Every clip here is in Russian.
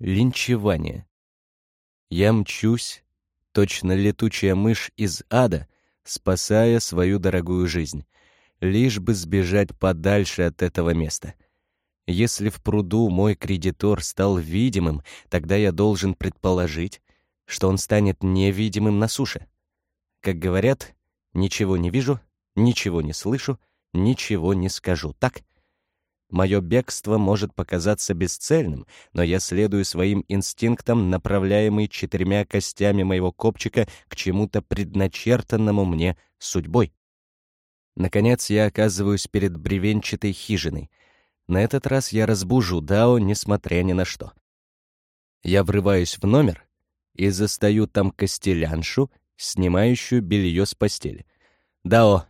Линчевание. Я мчусь, точно летучая мышь из ада, спасая свою дорогую жизнь, лишь бы сбежать подальше от этого места. Если в пруду мой кредитор стал видимым, тогда я должен предположить, что он станет невидимым на суше. Как говорят, ничего не вижу, ничего не слышу, ничего не скажу, так? Мое бегство может показаться бесцельным, но я следую своим инстинктам, направляемый четырьмя костями моего копчика к чему-то предначертанному мне судьбой. Наконец я оказываюсь перед бревенчатой хижиной — на этот раз я разбужу Дао, несмотря ни на что. Я врываюсь в номер и застаю там костеляншу, снимающую белье с постели. «Дао!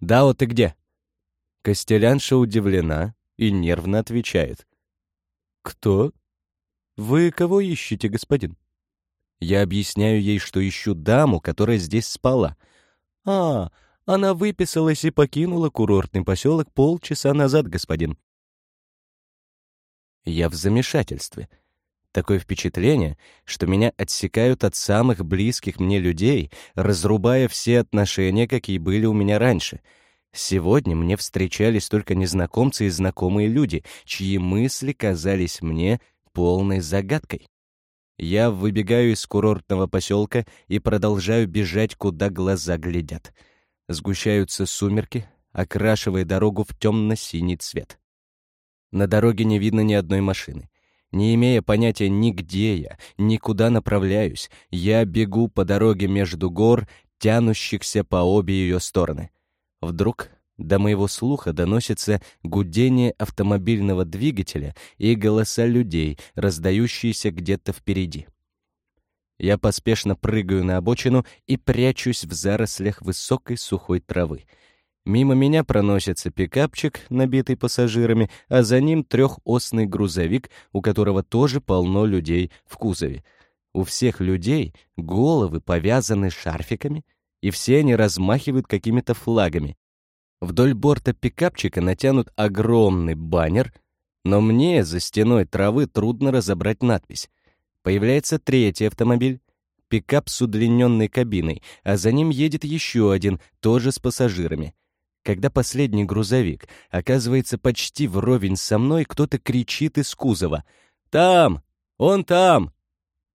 Дао, ты где?» Костелянша удивлена и нервно отвечает. «Кто? Вы кого ищете, господин?» Я объясняю ей, что ищу даму, которая здесь спала. «А, она выписалась и покинула курортный поселок полчаса назад, господин. Я в замешательстве. Такое впечатление, что меня отсекают от самых близких мне людей, разрубая все отношения, какие были у меня раньше. Сегодня мне встречались только незнакомцы и знакомые люди, чьи мысли казались мне полной загадкой. Я выбегаю из курортного поселка и продолжаю бежать, куда глаза глядят. Сгущаются сумерки, окрашивая дорогу в темно-синий цвет. На дороге не видно ни одной машины. Не имея понятия ни где я, ни куда направляюсь, я бегу по дороге между гор, тянущихся по обе ее стороны. Вдруг до моего слуха доносится гудение автомобильного двигателя и голоса людей, раздающиеся где-то впереди. Я поспешно прыгаю на обочину и прячусь в зарослях высокой сухой травы — Мимо меня проносится пикапчик, набитый пассажирами, а за ним трехосный грузовик, у которого тоже полно людей в кузове. У всех людей головы повязаны шарфиками, и все они размахивают какими-то флагами. Вдоль борта пикапчика натянут огромный баннер, но мне за стеной травы трудно разобрать надпись. Появляется третий автомобиль, пикап с удлиненной кабиной, а за ним едет еще один, тоже с пассажирами. Когда последний грузовик оказывается почти вровень со мной, кто-то кричит из кузова. «Там! Он там!»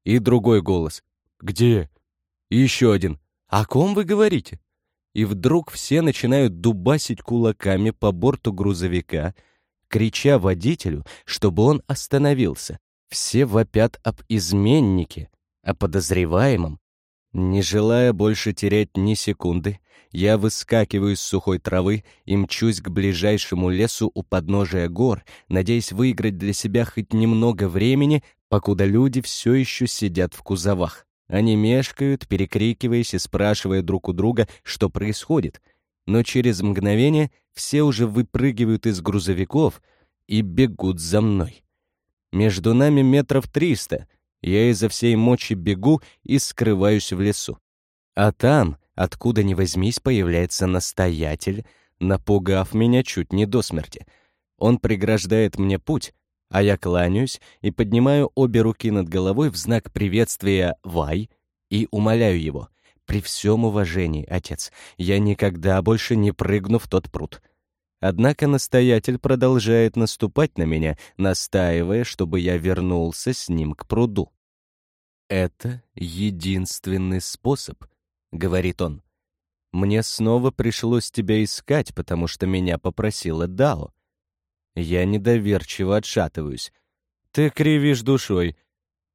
И другой голос. «Где?» И еще один. «О ком вы говорите?» И вдруг все начинают дубасить кулаками по борту грузовика, крича водителю, чтобы он остановился. Все вопят об изменнике, о подозреваемом. Не желая больше терять ни секунды, я выскакиваю из сухой травы и мчусь к ближайшему лесу у подножия гор, надеясь выиграть для себя хоть немного времени, покуда люди все еще сидят в кузовах. Они мешкают, перекрикиваясь и спрашивая друг у друга, что происходит. Но через мгновение все уже выпрыгивают из грузовиков и бегут за мной. Между нами метров триста. Я изо всей мочи бегу и скрываюсь в лесу. А там, откуда ни возьмись, появляется настоятель, напугав меня чуть не до смерти. Он преграждает мне путь, а я кланяюсь и поднимаю обе руки над головой в знак приветствия «Вай» и умоляю его. «При всем уважении, отец, я никогда больше не прыгну в тот пруд». Однако настоятель продолжает наступать на меня, настаивая, чтобы я вернулся с ним к пруду. «Это единственный способ», — говорит он. «Мне снова пришлось тебя искать, потому что меня попросила Дао». Я недоверчиво отшатываюсь. «Ты кривишь душой.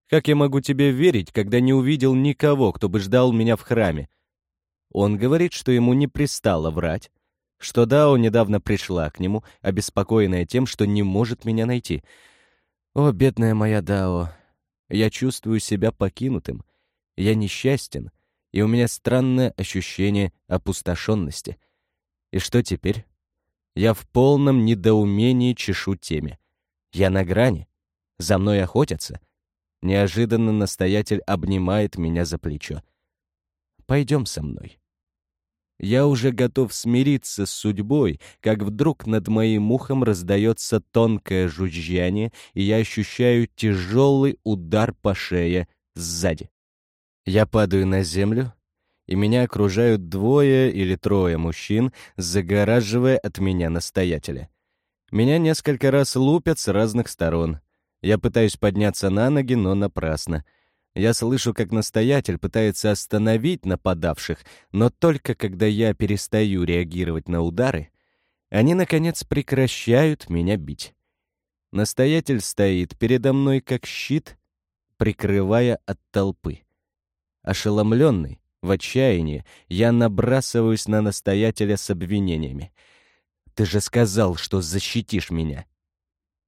Как я могу тебе верить, когда не увидел никого, кто бы ждал меня в храме?» Он говорит, что ему не пристало врать, что Дао недавно пришла к нему, обеспокоенная тем, что не может меня найти. «О, бедная моя Дао, я чувствую себя покинутым, я несчастен, и у меня странное ощущение опустошенности. И что теперь? Я в полном недоумении чешу теме. Я на грани. За мной охотятся. Неожиданно настоятель обнимает меня за плечо. «Пойдем со мной». Я уже готов смириться с судьбой, как вдруг над моим ухом раздается тонкое жужжание, и я ощущаю тяжелый удар по шее сзади. Я падаю на землю, и меня окружают двое или трое мужчин, загораживая от меня настоятеля. Меня несколько раз лупят с разных сторон. Я пытаюсь подняться на ноги, но напрасно. Я слышу, как настоятель пытается остановить нападавших, но только когда я перестаю реагировать на удары, они, наконец, прекращают меня бить. Настоятель стоит передо мной как щит, прикрывая от толпы. Ошеломленный, в отчаянии, я набрасываюсь на настоятеля с обвинениями. «Ты же сказал, что защитишь меня!»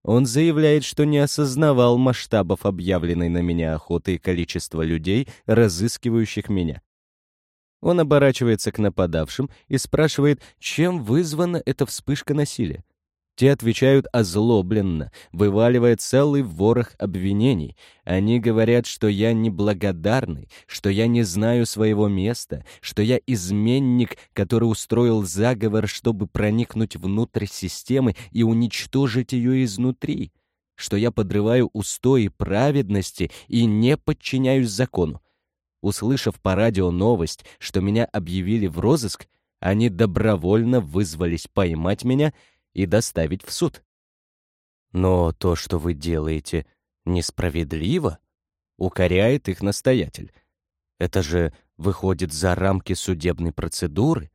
Он заявляет, что не осознавал масштабов объявленной на меня охоты и количества людей, разыскивающих меня. Он оборачивается к нападавшим и спрашивает, чем вызвана эта вспышка насилия. Те отвечают озлобленно, вываливая целый ворох обвинений. Они говорят, что я неблагодарный, что я не знаю своего места, что я изменник, который устроил заговор, чтобы проникнуть внутрь системы и уничтожить ее изнутри, что я подрываю устои праведности и не подчиняюсь закону. Услышав по радио новость, что меня объявили в розыск, они добровольно вызвались поймать меня — и доставить в суд. Но то, что вы делаете, несправедливо, укоряет их настоятель. Это же выходит за рамки судебной процедуры.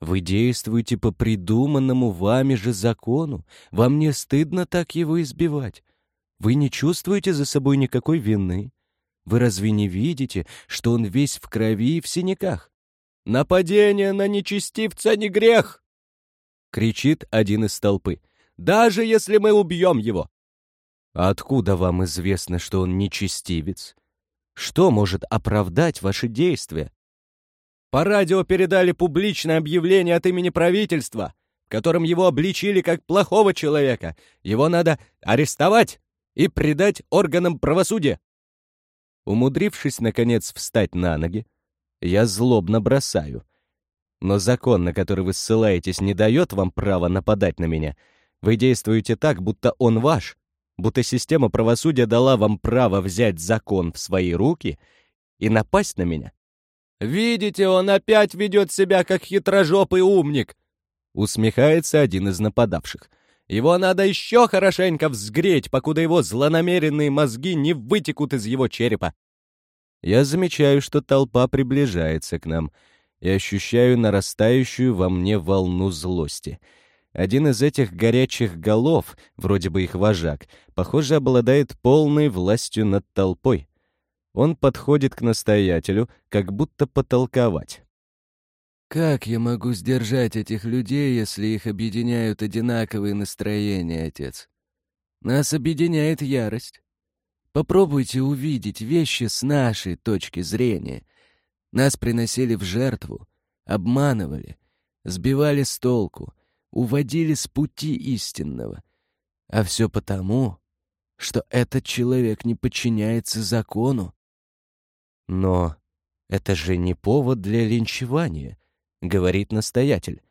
Вы действуете по придуманному вами же закону. Вам не стыдно так его избивать. Вы не чувствуете за собой никакой вины. Вы разве не видите, что он весь в крови и в синяках? Нападение на нечестивца не грех! Кричит один из толпы. «Даже если мы убьем его!» «Откуда вам известно, что он нечестивец? Что может оправдать ваши действия?» «По радио передали публичное объявление от имени правительства, в котором его обличили как плохого человека. Его надо арестовать и предать органам правосудия!» Умудрившись, наконец, встать на ноги, я злобно бросаю — но закон, на который вы ссылаетесь, не дает вам права нападать на меня. Вы действуете так, будто он ваш, будто система правосудия дала вам право взять закон в свои руки и напасть на меня. «Видите, он опять ведет себя как хитрожопый умник!» Усмехается один из нападавших. «Его надо еще хорошенько взгреть, покуда его злонамеренные мозги не вытекут из его черепа!» Я замечаю, что толпа приближается к нам — и ощущаю нарастающую во мне волну злости. Один из этих горячих голов, вроде бы их вожак, похоже, обладает полной властью над толпой. Он подходит к настоятелю, как будто потолковать. «Как я могу сдержать этих людей, если их объединяют одинаковые настроения, отец? Нас объединяет ярость. Попробуйте увидеть вещи с нашей точки зрения — нас приносили в жертву, обманывали, сбивали с толку, уводили с пути истинного. А все потому, что этот человек не подчиняется закону. Но это же не повод для линчевания, говорит настоятель.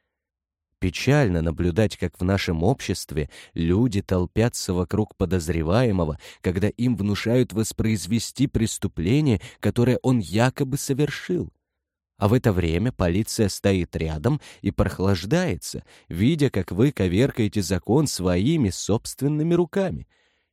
Печально наблюдать, как в нашем обществе люди толпятся вокруг подозреваемого, когда им внушают воспроизвести преступление, которое он якобы совершил. А в это время полиция стоит рядом и прохлаждается, видя, как вы коверкаете закон своими собственными руками.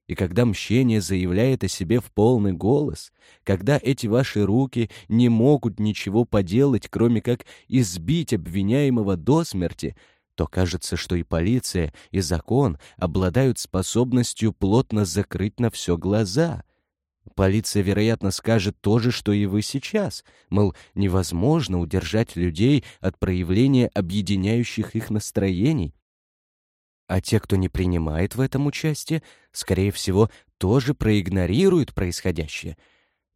И когда мщение заявляет о себе в полный голос, когда эти ваши руки не могут ничего поделать, кроме как избить обвиняемого до смерти — то кажется, что и полиция, и закон обладают способностью плотно закрыть на все глаза. Полиция, вероятно, скажет то же, что и вы сейчас, мол, невозможно удержать людей от проявления объединяющих их настроений. А те, кто не принимает в этом участие, скорее всего, тоже проигнорируют происходящее —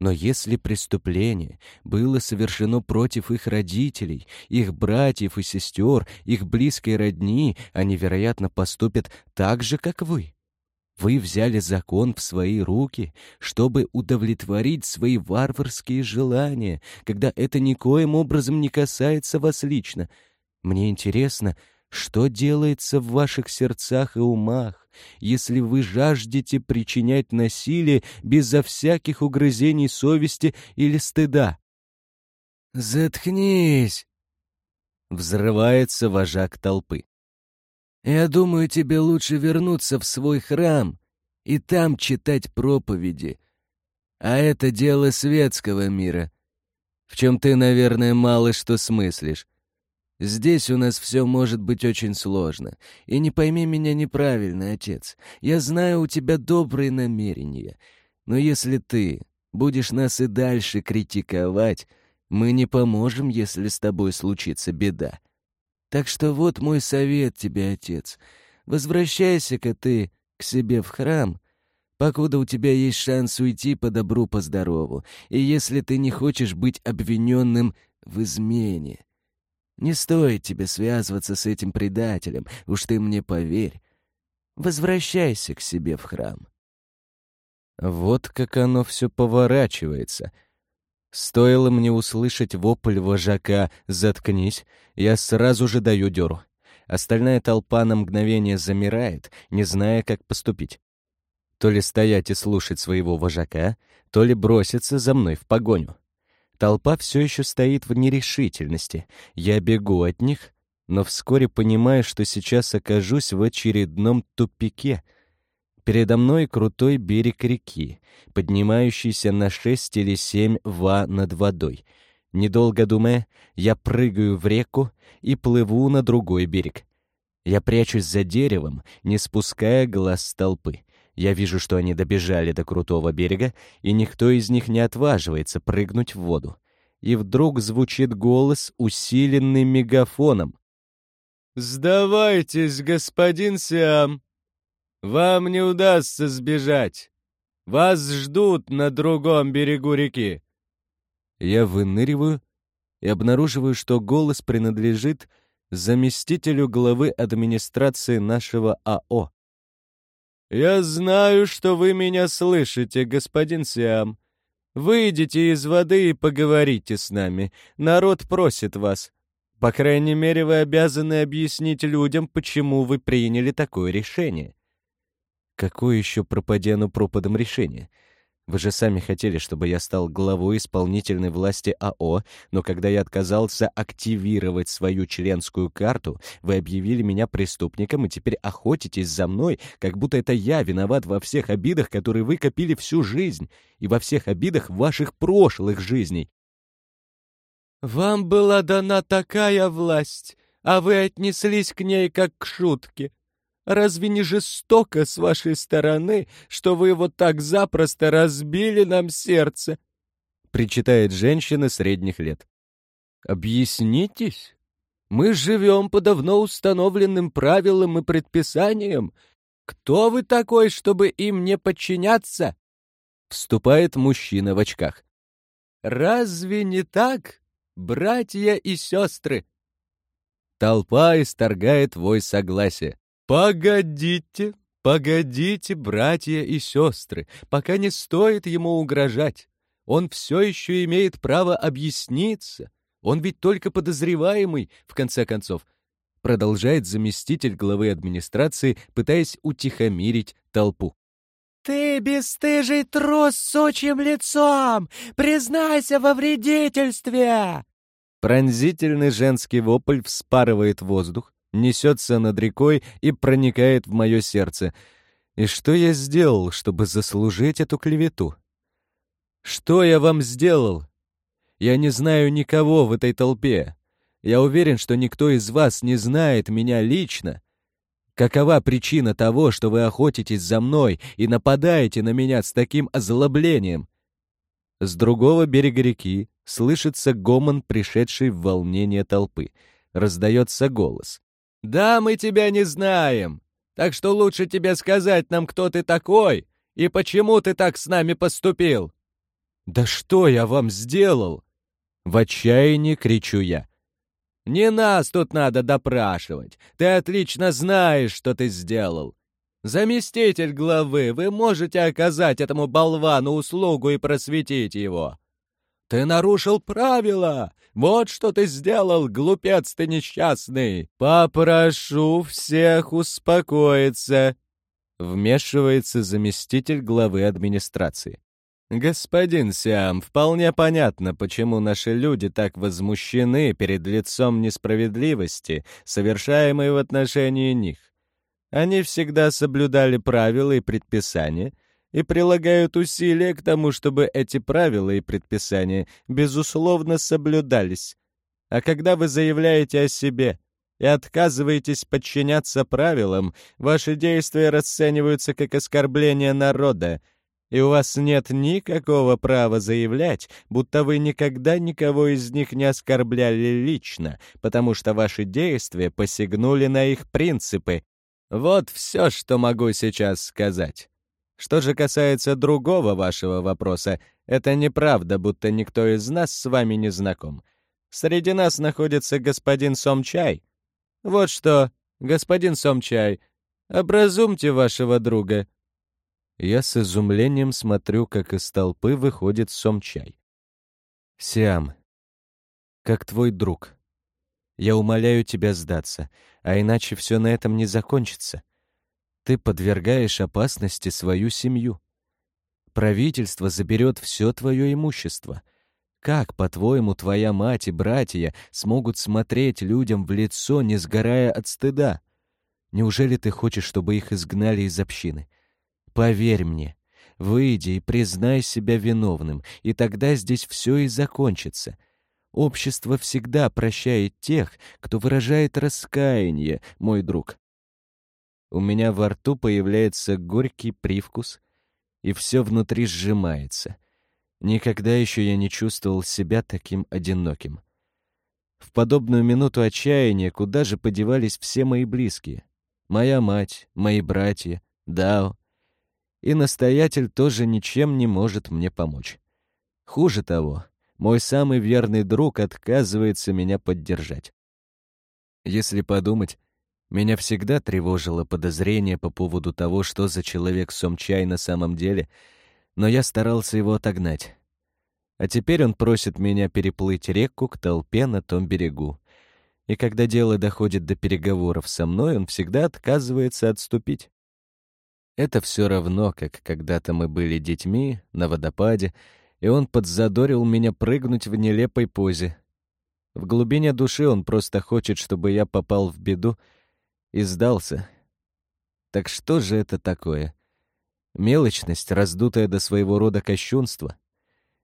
но если преступление было совершено против их родителей, их братьев и сестер, их близкой родни, они, вероятно, поступят так же, как вы. Вы взяли закон в свои руки, чтобы удовлетворить свои варварские желания, когда это никоим образом не касается вас лично. Мне интересно, что делается в ваших сердцах и умах, если вы жаждете причинять насилие безо всяких угрызений совести или стыда? «Заткнись!» — взрывается вожак толпы. Я думаю, тебе лучше вернуться в свой храм и там читать проповеди. А это дело светского мира, в чем ты, наверное, мало что смыслишь. Здесь у нас все может быть очень сложно. И не пойми меня неправильно, отец. Я знаю, у тебя добрые намерения. Но если ты будешь нас и дальше критиковать, мы не поможем, если с тобой случится беда. Так что вот мой совет тебе, отец. Возвращайся-ка ты к себе в храм, покуда у тебя есть шанс уйти по добру, по здорову, и если ты не хочешь быть обвиненным в измене. Не стоит тебе связываться с этим предателем, уж ты мне поверь. Возвращайся к себе в храм. Вот как оно все поворачивается — Стоило мне услышать вопль вожака «Заткнись!», я сразу же даю дёру. Остальная толпа на мгновение замирает, не зная, как поступить. То ли стоять и слушать своего вожака, то ли броситься за мной в погоню. Толпа все еще стоит в нерешительности. Я бегу от них, но вскоре понимаю, что сейчас окажусь в очередном тупике — Передо мной крутой берег реки, поднимающийся на шесть или семь ва над водой. Недолго думая, я прыгаю в реку и плыву на другой берег. Я прячусь за деревом, не спуская глаз с толпы. Я вижу, что они добежали до крутого берега, и никто из них не отваживается прыгнуть в воду. И вдруг звучит голос, усиленный мегафоном. «Сдавайтесь, господин Сиам! Вам не удастся сбежать. Вас ждут на другом берегу реки. Я выныриваю и обнаруживаю, что голос принадлежит заместителю главы администрации нашего АО. «Я знаю, что вы меня слышите, господин Сиам. Выйдите из воды и поговорите с нами. Народ просит вас. По крайней мере, вы обязаны объяснить людям, почему вы приняли такое решение. Какое еще пропадяну пропадом решение? Вы же сами хотели, чтобы я стал главой исполнительной власти АО, но когда я отказался активировать свою членскую карту, вы объявили меня преступником и теперь охотитесь за мной, как будто это я виноват во всех обидах, которые вы копили всю жизнь, и во всех обидах ваших прошлых жизней. «Вам была дана такая власть, а вы отнеслись к ней как к шутке», Разве не жестоко с вашей стороны, что вы вот так запросто разбили нам сердце?» Причитает женщина средних лет. «Объяснитесь. Мы живем по давно установленным правилам и предписаниям. Кто вы такой, чтобы им не подчиняться?» Вступает мужчина в очках. «Разве не так, братья и сестры?» Толпа исторгает вой согласия. «Погодите, погодите, братья и сестры, пока не стоит ему угрожать. Он все еще имеет право объясниться. Он ведь только подозреваемый, в конце концов», продолжает заместитель главы администрации, пытаясь утихомирить толпу. «Ты бесстыжий трус с сучьим лицом! Признайся во вредительстве!» Пронзительный женский вопль вспарывает воздух, несется над рекой и проникает в мое сердце. И что я сделал, чтобы заслужить эту клевету? Что я вам сделал? Я не знаю никого в этой толпе. Я уверен, что никто из вас не знает меня лично. Какова причина того, что вы охотитесь за мной и нападаете на меня с таким озлоблением? С другого берега реки слышится гомон, пришедший в волнение толпы. Раздается голос. «Да, мы тебя не знаем, так что лучше тебе сказать нам, кто ты такой и почему ты так с нами поступил». «Да что я вам сделал?» В отчаянии кричу я. «Не нас тут надо допрашивать. Ты отлично знаешь, что ты сделал. Заместитель главы, вы можете оказать этому болвану услугу и просветить его. Ты нарушил правила! Вот что ты сделал, глупец ты несчастный! Попрошу всех успокоиться!» Вмешивается заместитель главы администрации. «Господин Сиам, вполне понятно, почему наши люди так возмущены перед лицом несправедливости, совершаемой в отношении них. Они всегда соблюдали правила и предписания и прилагают усилия к тому, чтобы эти правила и предписания, безусловно, соблюдались. А когда вы заявляете о себе и отказываетесь подчиняться правилам, ваши действия расцениваются как оскорбление народа — и у вас нет никакого права заявлять, будто вы никогда никого из них не оскорбляли лично, потому что ваши действия посягнули на их принципы. Вот все, что могу сейчас сказать. Что же касается другого вашего вопроса, это неправда, будто никто из нас с вами не знаком. Среди нас находится господин Сомчай. Вот что, господин Сомчай, образумьте вашего друга. Я с изумлением смотрю, как из толпы выходит Сомчай. «Сиам, как твой друг, я умоляю тебя сдаться, а иначе все на этом не закончится. Ты подвергаешь опасности свою семью. Правительство заберет все твое имущество. Как, по-твоему, твоя мать и братья смогут смотреть людям в лицо, не сгорая от стыда? Неужели ты хочешь, чтобы их изгнали из общины?» Поверь мне, выйди и признай себя виновным, и тогда здесь все и закончится. Общество всегда прощает тех, кто выражает раскаяние, мой друг. У меня во рту появляется горький привкус, и все внутри сжимается. Никогда еще я не чувствовал себя таким одиноким. В подобную минуту отчаяния куда же подевались все мои близкие? Моя мать, мои братья, Дао, и настоятель тоже ничем не может мне помочь. Хуже того, мой самый верный друг отказывается меня поддержать. Если подумать, меня всегда тревожило подозрение по поводу того, что за человек Сомчай на самом деле, но я старался его отогнать. А теперь он просит меня переплыть реку к толпе на том берегу. И когда дело доходит до переговоров со мной, он всегда отказывается отступить. Это все равно, как когда-то мы были детьми на водопаде, и он подзадорил меня прыгнуть в нелепой позе. В глубине души он просто хочет, чтобы я попал в беду и сдался. Так что же это такое? Мелочность, раздутая до своего рода кощунства.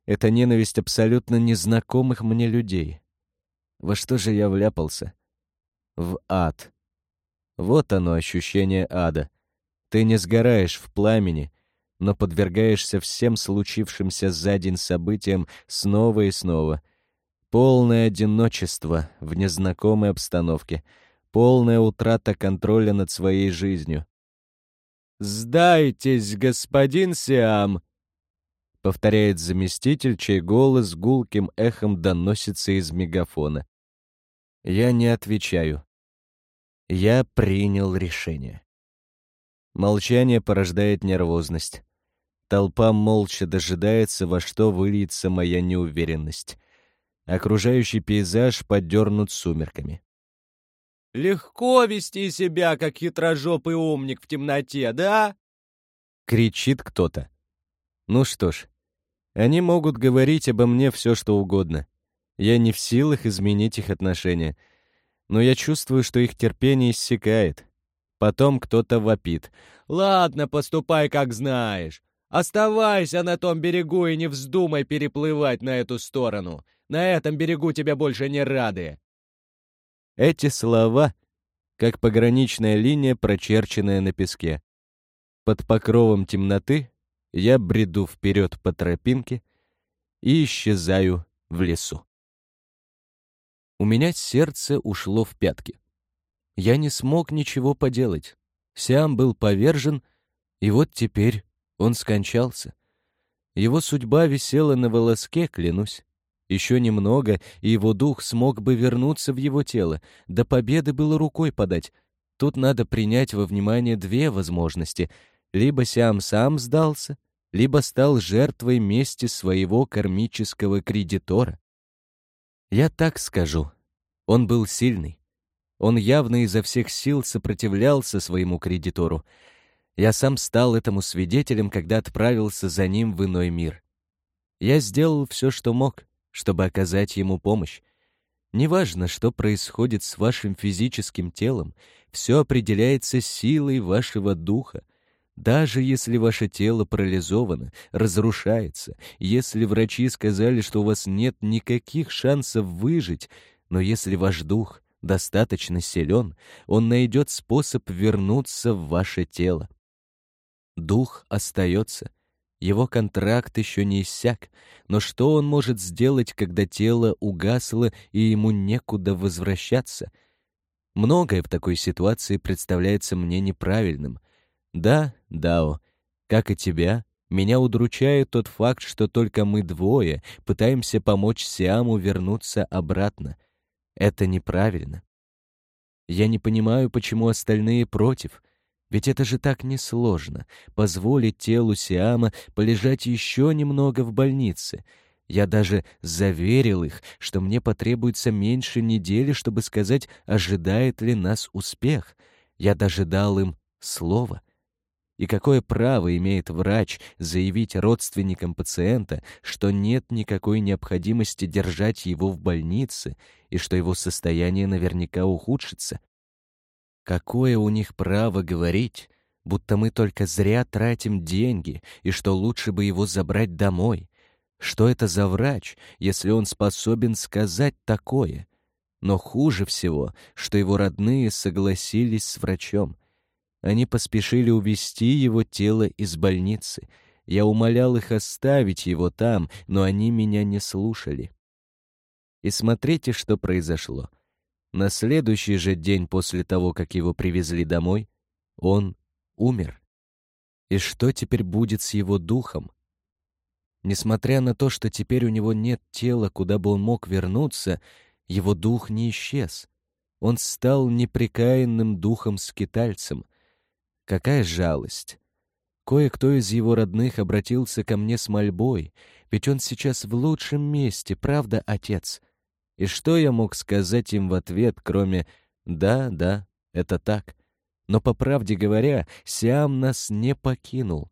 Это ненависть абсолютно незнакомых мне людей. Во что же я вляпался? В ад. Вот оно, ощущение ада — ты не сгораешь в пламени, но подвергаешься всем случившимся за день событиям снова и снова. Полное одиночество в незнакомой обстановке, полная утрата контроля над своей жизнью. «Сдайтесь, господин Сиам!» — повторяет заместитель, чей голос гулким эхом доносится из мегафона. Я не отвечаю. Я принял решение. Молчание порождает нервозность. Толпа молча дожидается, во что выльется моя неуверенность. Окружающий пейзаж подернут сумерками. «Легко вести себя, как хитрожопый умник в темноте, да?» Кричит кто-то. Ну что ж, они могут говорить обо мне все, что угодно. Я не в силах изменить их отношения. Но я чувствую, что их терпение иссякает. Потом кто-то вопит. «Ладно, поступай, как знаешь. Оставайся на том берегу и не вздумай переплывать на эту сторону. На этом берегу тебя больше не рады». Эти слова, как пограничная линия, прочерченная на песке. Под покровом темноты я бреду вперед по тропинке и исчезаю в лесу. У меня сердце ушло в пятки. Я не смог ничего поделать. Сиам был повержен, и вот теперь он скончался. Его судьба висела на волоске, клянусь. Еще немного, и его дух смог бы вернуться в его тело. До победы было рукой подать. Тут надо принять во внимание две возможности. Либо Сиам сам сдался, либо стал жертвой мести своего кармического кредитора. Я так скажу. Он был сильный. Он явно изо всех сил сопротивлялся своему кредитору. Я сам стал этому свидетелем, когда отправился за ним в иной мир. Я сделал все, что мог, чтобы оказать ему помощь. Неважно, что происходит с вашим физическим телом, все определяется силой вашего духа, даже если ваше тело парализовано, разрушается, если врачи сказали, что у вас нет никаких шансов выжить, но если ваш дух достаточно силен, он найдет способ вернуться в ваше тело. Дух остается. Его контракт еще не иссяк, но что он может сделать, когда тело угасло и ему некуда возвращаться? Многое в такой ситуации представляется мне неправильным — да, Дао, как и тебя, меня удручает тот факт, что только мы двое пытаемся помочь Сиаму вернуться обратно. Это неправильно. Я не понимаю, почему остальные против. Ведь это же так несложно — позволить телу Сиама полежать еще немного в больнице. Я даже заверил их, что мне потребуется меньше недели, чтобы сказать, ожидает ли нас успех. Я даже дал им слово — и какое право имеет врач заявить родственникам пациента, что нет никакой необходимости держать его в больнице и что его состояние наверняка ухудшится? Какое у них право говорить, будто мы только зря тратим деньги и что лучше бы его забрать домой? Что это за врач, если он способен сказать такое? Но хуже всего, что его родные согласились с врачом. Они поспешили увезти его тело из больницы. Я умолял их оставить его там, но они меня не слушали. И смотрите, что произошло. На следующий же день после того, как его привезли домой, он умер. И что теперь будет с его духом? Несмотря на то, что теперь у него нет тела, куда бы он мог вернуться, его дух не исчез. Он стал непрекаянным духом-скитальцем, Какая жалость! Кое-кто из его родных обратился ко мне с мольбой, ведь он сейчас в лучшем месте, правда, отец? И что я мог сказать им в ответ, кроме «да, да, это так»? Но, по правде говоря, Сиам нас не покинул.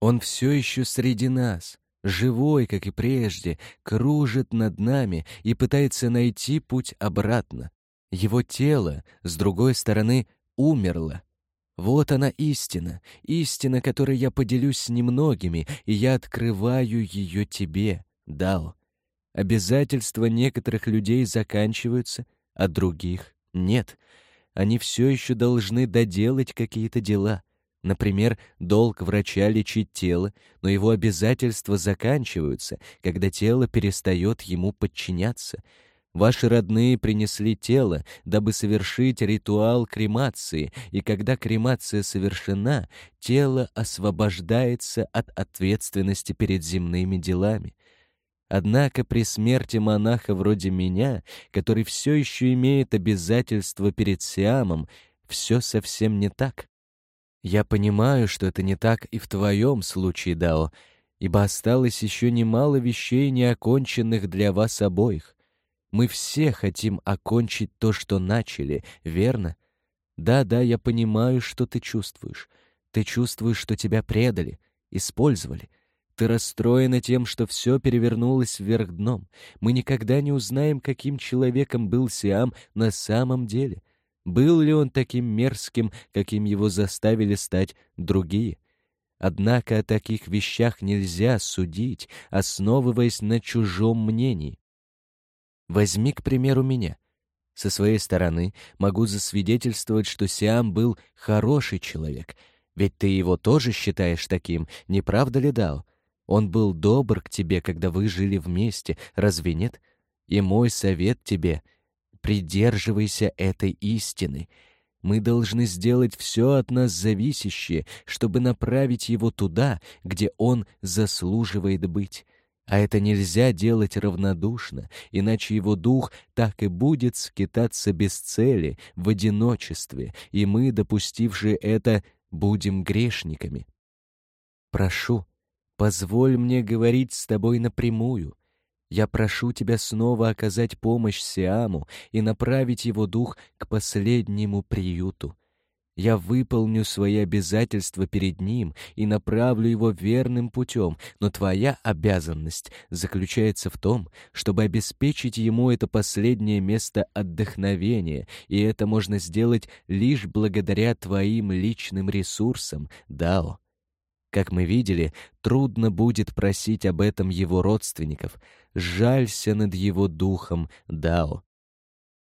Он все еще среди нас, живой, как и прежде, кружит над нами и пытается найти путь обратно. Его тело, с другой стороны, умерло, вот она истина, истина, которой я поделюсь с немногими, и я открываю ее тебе, Дао. Обязательства некоторых людей заканчиваются, а других нет. Они все еще должны доделать какие-то дела. Например, долг врача лечить тело, но его обязательства заканчиваются, когда тело перестает ему подчиняться — Ваши родные принесли тело, дабы совершить ритуал кремации, и когда кремация совершена, тело освобождается от ответственности перед земными делами. Однако при смерти монаха вроде меня, который все еще имеет обязательства перед Сиамом, все совсем не так. Я понимаю, что это не так и в твоем случае, Дао, ибо осталось еще немало вещей, неоконченных для вас обоих. Мы все хотим окончить то, что начали, верно? Да-да, я понимаю, что ты чувствуешь. Ты чувствуешь, что тебя предали, использовали. Ты расстроена тем, что все перевернулось вверх дном. Мы никогда не узнаем, каким человеком был Сиам на самом деле. Был ли он таким мерзким, каким его заставили стать другие? Однако о таких вещах нельзя судить, основываясь на чужом мнении. Возьми, к примеру, меня. Со своей стороны могу засвидетельствовать, что Сиам был хороший человек, ведь ты его тоже считаешь таким, не правда ли, Дао? Он был добр к тебе, когда вы жили вместе, разве нет? И мой совет тебе — придерживайся этой истины. Мы должны сделать все от нас зависящее, чтобы направить его туда, где он заслуживает быть. А это нельзя делать равнодушно, иначе его дух так и будет скитаться без цели, в одиночестве, и мы, допустившие это, будем грешниками. Прошу, позволь мне говорить с тобой напрямую. Я прошу тебя снова оказать помощь Сиаму и направить его дух к последнему приюту. Я выполню свои обязательства перед ним и направлю его верным путем, но твоя обязанность заключается в том, чтобы обеспечить ему это последнее место отдохновения, и это можно сделать лишь благодаря твоим личным ресурсам, Дао. Как мы видели, трудно будет просить об этом его родственников. Жалься над его духом, Дао.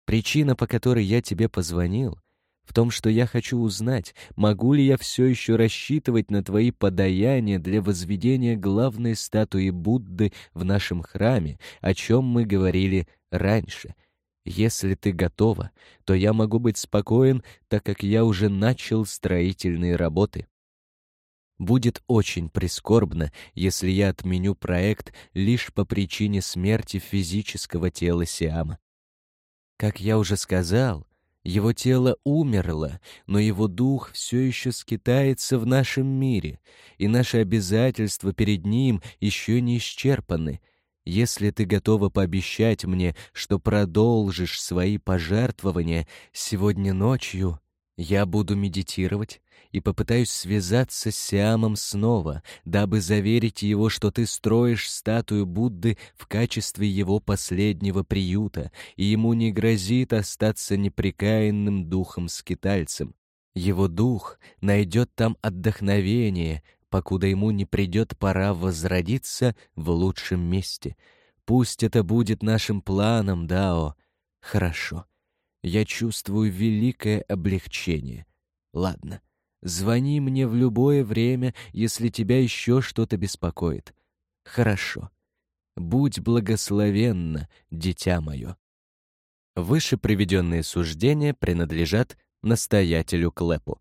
Причина, по которой я тебе позвонил, в том, что я хочу узнать, могу ли я все еще рассчитывать на твои подаяния для возведения главной статуи Будды в нашем храме, о чем мы говорили раньше. Если ты готова, то я могу быть спокоен, так как я уже начал строительные работы. Будет очень прискорбно, если я отменю проект лишь по причине смерти физического тела Сиама. Как я уже сказал, его тело умерло, но его дух все еще скитается в нашем мире, и наши обязательства перед ним еще не исчерпаны. Если ты готова пообещать мне, что продолжишь свои пожертвования сегодня ночью, я буду медитировать и попытаюсь связаться с Сиамом снова, дабы заверить его, что ты строишь статую Будды в качестве его последнего приюта, и ему не грозит остаться непрекаянным духом-скитальцем. Его дух найдет там отдохновение, покуда ему не придет пора возродиться в лучшем месте. Пусть это будет нашим планом, Дао. Хорошо. Я чувствую великое облегчение. Ладно, звони мне в любое время, если тебя еще что-то беспокоит. Хорошо. Будь благословенна, дитя мое. Выше приведенные суждения принадлежат настоятелю Клепу.